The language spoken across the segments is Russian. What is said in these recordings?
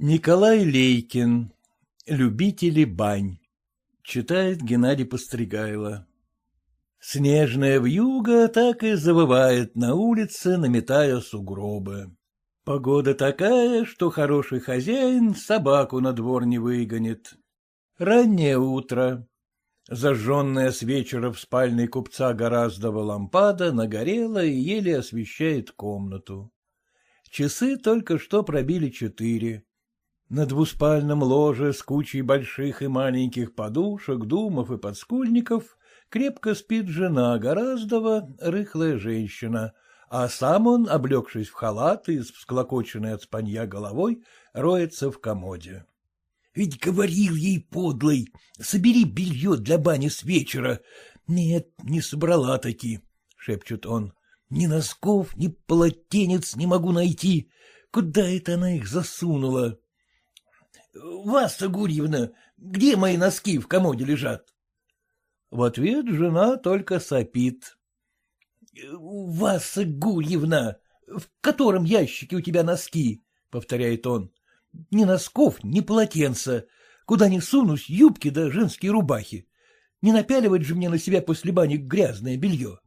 Николай Лейкин. Любители бань. Читает Геннадий Постригайло. Снежная вьюга так и завывает на улице, наметая сугробы. Погода такая, что хороший хозяин собаку на двор не выгонит. Раннее утро. Зажженная с вечера в спальной купца Гораздова лампада нагорела и еле освещает комнату. Часы только что пробили четыре. На двуспальном ложе с кучей больших и маленьких подушек, думов и подскульников крепко спит жена Гораздова, рыхлая женщина, а сам он, облегшись в халат и с всклокоченной от спанья головой, роется в комоде. — Ведь говорил ей подлый, собери белье для бани с вечера. Нет, не собрала таки, — шепчет он. — Ни носков, ни полотенец не могу найти. Куда это она их засунула? — Вас, Гурьевна, где мои носки в комоде лежат? В ответ жена только сопит. — Вас, Гурьевна, в котором ящике у тебя носки? — повторяет он. — Ни носков, ни полотенца. Куда ни сунусь, юбки да женские рубахи. Не напяливать же мне на себя после бани грязное белье.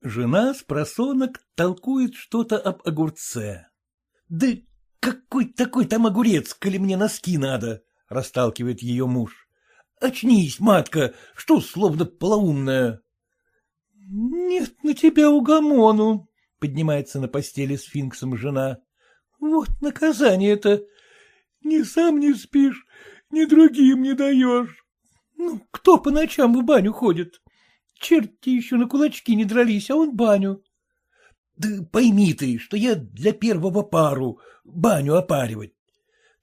Жена с просонок толкует что-то об огурце. — Да какой такой там огурец, коли мне носки надо? — расталкивает ее муж. — Очнись, матка, что словно полоумная. — Нет на тебя угомону, — поднимается на постели сфинксом жена. — Вот наказание-то. Ни сам не спишь, ни другим не даешь. Ну, кто по ночам в баню ходит? Черти еще на кулачки не дрались, а он баню. Да пойми ты, что я для первого пару баню опаривать.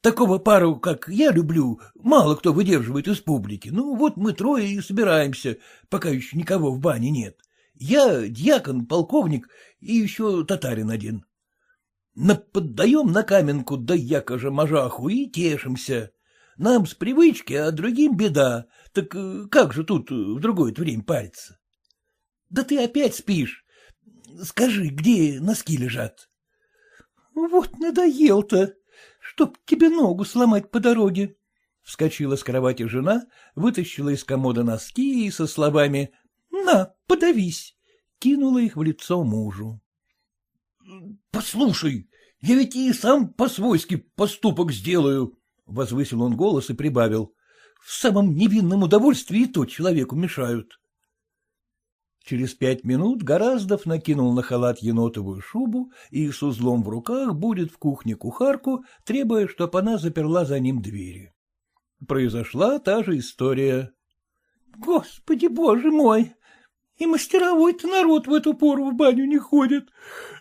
Такого пару, как я люблю, мало кто выдерживает из публики. Ну, вот мы трое и собираемся, пока еще никого в бане нет. Я, дьякон, полковник и еще татарин один. Наподдаем на каменку да якоже мажаху и тешимся. Нам с привычки, а другим беда. Так э, как же тут в другое время париться? Да ты опять спишь. Скажи, где носки лежат? — Вот надоел-то, чтоб тебе ногу сломать по дороге. Вскочила с кровати жена, вытащила из комода носки и со словами «На, подавись!» кинула их в лицо мужу. — Послушай, я ведь и сам по-свойски поступок сделаю, — возвысил он голос и прибавил. — В самом невинном удовольствии и то человеку мешают. Через пять минут Гораздов накинул на халат енотовую шубу и с узлом в руках будет в кухне кухарку, требуя, чтоб она заперла за ним двери. Произошла та же история. — Господи, боже мой! И мастеровой-то народ в эту пору в баню не ходит,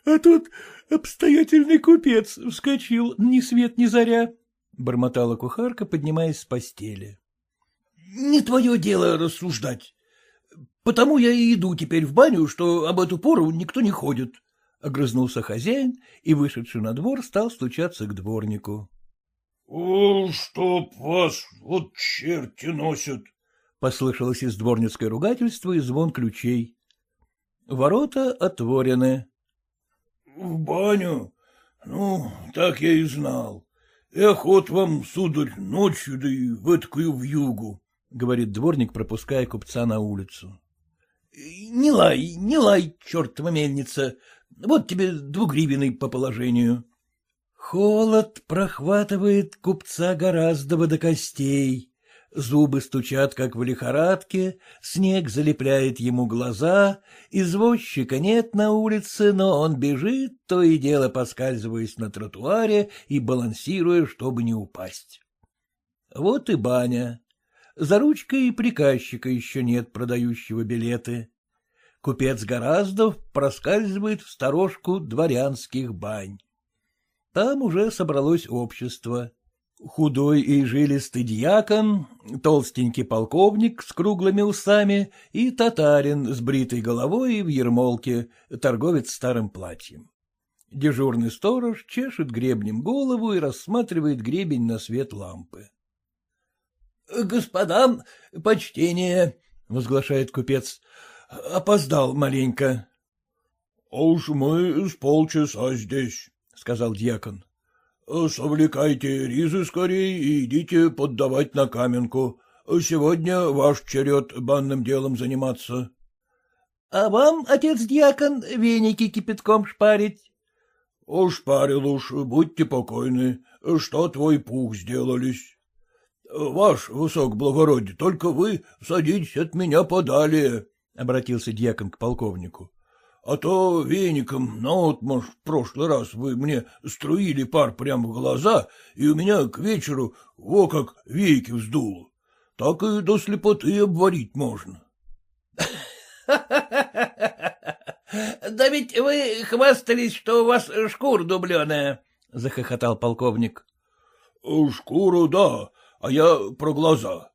а тут обстоятельный купец вскочил ни свет ни заря, — бормотала кухарка, поднимаясь с постели. — Не твое дело рассуждать. Потому я и иду теперь в баню, что об эту пору никто не ходит. Огрызнулся хозяин и, вышедший на двор, стал стучаться к дворнику. — О, чтоб вас вот черти носят! — послышалось из дворницкой ругательства и звон ключей. Ворота отворены. — В баню? Ну, так я и знал. И охот вам, сударь, ночью, да и в эткую вьюгу, — говорит дворник, пропуская купца на улицу. Не лай, не лай, чертова мельница. Вот тебе двугривенный по положению. Холод прохватывает купца гораздо до костей. Зубы стучат, как в лихорадке, снег залепляет ему глаза, извозчика нет на улице, но он бежит, то и дело поскальзываясь на тротуаре и балансируя, чтобы не упасть. Вот и баня. За ручкой и приказчика еще нет, продающего билеты. Купец Гораздов проскальзывает в сторожку дворянских бань. Там уже собралось общество. Худой и жилистый дьякон, толстенький полковник с круглыми усами и татарин с бритой головой и в ермолке, торговец старым платьем. Дежурный сторож чешет гребнем голову и рассматривает гребень на свет лампы. — Господам, почтение, — возглашает купец, — опоздал маленько. — А уж мы с полчаса здесь, — сказал дьякон. — Совлекайте ризы скорей и идите поддавать на каменку. Сегодня ваш черед банным делом заниматься. — А вам, отец-дьякон, веники кипятком шпарить? — Уж парил уж, будьте покойны. Что твой пух сделались? — Ваш, высок благородие, только вы садитесь от меня подалее, — обратился дьякон к полковнику. А то веником наотмашь в прошлый раз вы мне струили пар прямо в глаза, и у меня к вечеру во как веки вздуло. Так и до слепоты обварить можно. Да ведь вы хвастались, что у вас шкура дубленая, — захохотал полковник. — Шкуру, да, а я про глаза.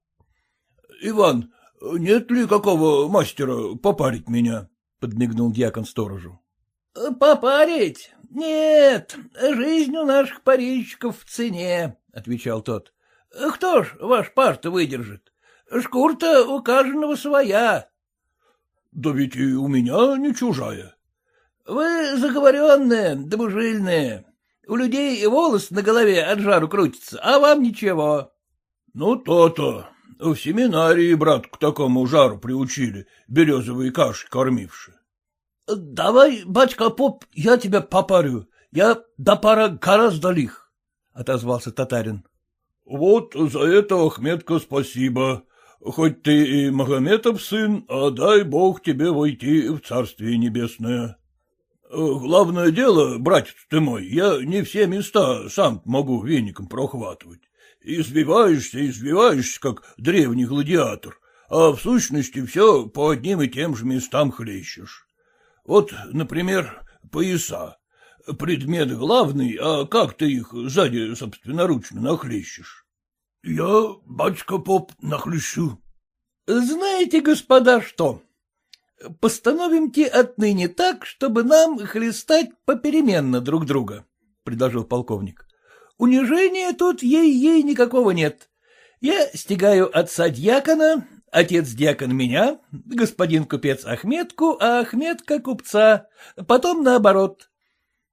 Иван, нет ли какого мастера попарить меня? — подмигнул дьякон сторожу. — Попарить? Нет, жизнь у наших парильщиков в цене, — отвечал тот. — Кто ж ваш пар-то выдержит? Шкур-то у каждого своя. — Да ведь и у меня не чужая. — Вы заговоренные, добужильные. У людей волос на голове от жару крутится, а вам ничего. — Ну, то-то. В семинарии брат к такому жару приучили, березовые каши кормивши. — Давай, батька поп, я тебя попарю. Я до пара гораздо лих, — отозвался татарин. — Вот за это, Ахметка, спасибо. Хоть ты и Магометов сын, а дай бог тебе войти в Царствие Небесное. Главное дело, братец ты мой, я не все места сам могу веником прохватывать. Извиваешься, извиваешься, как древний гладиатор, а в сущности все по одним и тем же местам хлещешь. Вот, например, пояса. Предмет главный, а как ты их сзади собственноручно нахлещешь? — Я, батюшка поп, нахлещу. — Знаете, господа, что? Постановимте отныне так, чтобы нам хлестать попеременно друг друга, — предложил полковник. Унижения тут ей-ей никакого нет. Я стегаю отца дьякона, отец дьякон меня, господин купец Ахметку, а Ахметка купца, потом наоборот.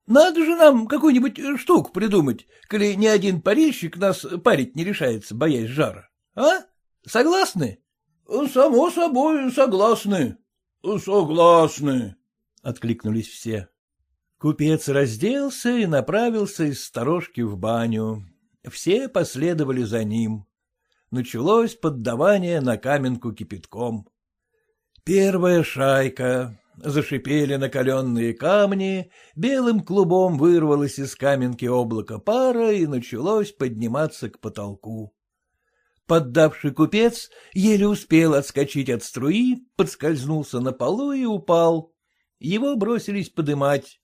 Надо же нам какую-нибудь штуку придумать, коли ни один парильщик нас парить не решается, боясь жара. А? Согласны? — Само собой, согласны. — Согласны, — откликнулись все. Купец разделся и направился из сторожки в баню. Все последовали за ним. Началось поддавание на каменку кипятком. Первая шайка. Зашипели накаленные камни, белым клубом вырвалось из каменки облако пара и началось подниматься к потолку. Поддавший купец еле успел отскочить от струи, подскользнулся на полу и упал. Его бросились подымать. —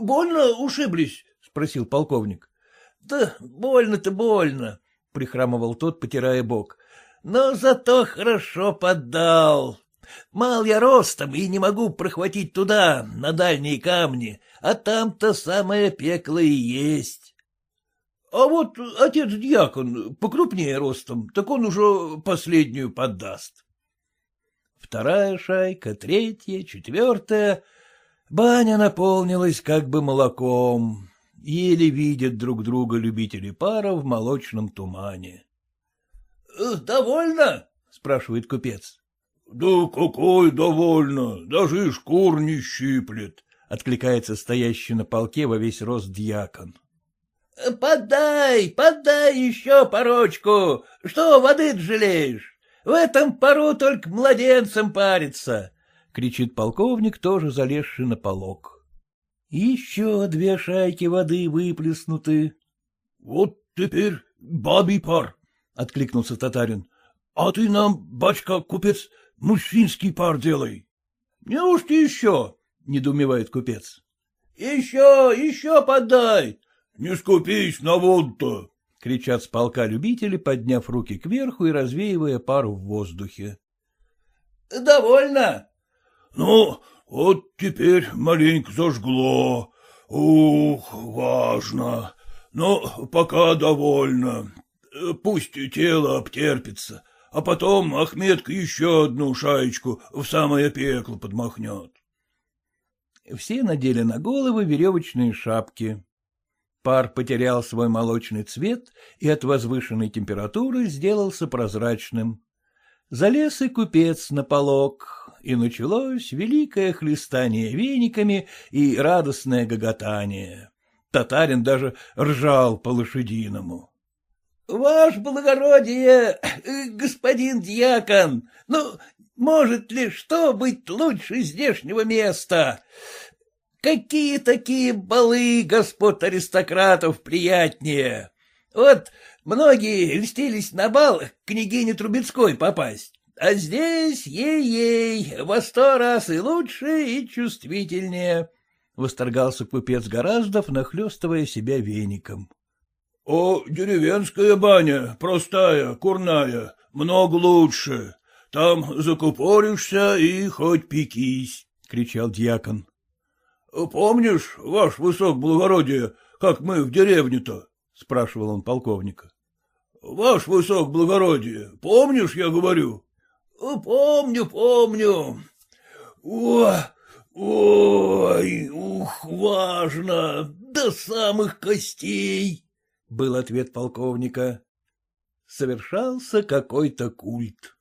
Больно ушиблись? — спросил полковник. — Да больно-то больно, — прихрамывал тот, потирая бок. — Но зато хорошо поддал. Мал я ростом и не могу прохватить туда, на дальние камни, а там-то самое пекло и есть. А вот отец-дьякон покрупнее ростом, так он уже последнюю поддаст. Вторая шайка, третья, четвертая Баня наполнилась как бы молоком. Еле видят друг друга любители пара в молочном тумане. «Э, — Довольно? — спрашивает купец. — Да какой довольно, даже и шкур не щиплет, — откликается стоящий на полке во весь рост дьякон. «Э, — Подай, подай еще порочку, что воды жалеешь? В этом пару только младенцам парится кричит полковник, тоже залезший на полог. Еще две шайки воды выплеснуты. — Вот теперь бабий пар, — откликнулся татарин. — А ты нам, бачка, купец, мужчинский пар делай. — Неужто еще? — недоумевает купец. — Еще, еще подай. — Не скупись на воду-то, — кричат с полка любители, подняв руки кверху и развеивая пар в воздухе. — Довольно, ну, вот теперь маленько зажгло. Ух, важно. Но пока довольно. Пусть тело обтерпится, а потом Ахметка еще одну шаечку в самое пекло подмахнет. Все надели на головы веревочные шапки. Пар потерял свой молочный цвет и от возвышенной температуры сделался прозрачным. Залез и купец на полог, и началось великое хлестание вениками и радостное гоготание. Татарин даже ржал по-лошадиному. — Ваше благородие, господин дьякон, ну, может ли что быть лучше здешнего места? Какие такие балы господ аристократов приятнее? Вот многие льстились на бал к княгине Трубецкой попасть, а здесь, ей-ей, во сто раз и лучше, и чувствительнее, — восторгался купец Гораздов, нахлестывая себя веником. — О, деревенская баня, простая, курная, много лучше. Там закупоришься и хоть пекись, — кричал дьякон. — Помнишь, ваш высок благородие, как мы в деревне-то? — спрашивал он полковника. — Ваш высок благородие, помнишь, я говорю? — Помню, помню. О, ой, ух, важно, до самых костей, — был ответ полковника. Совершался какой-то культ.